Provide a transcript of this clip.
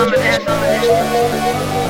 I'm an ass,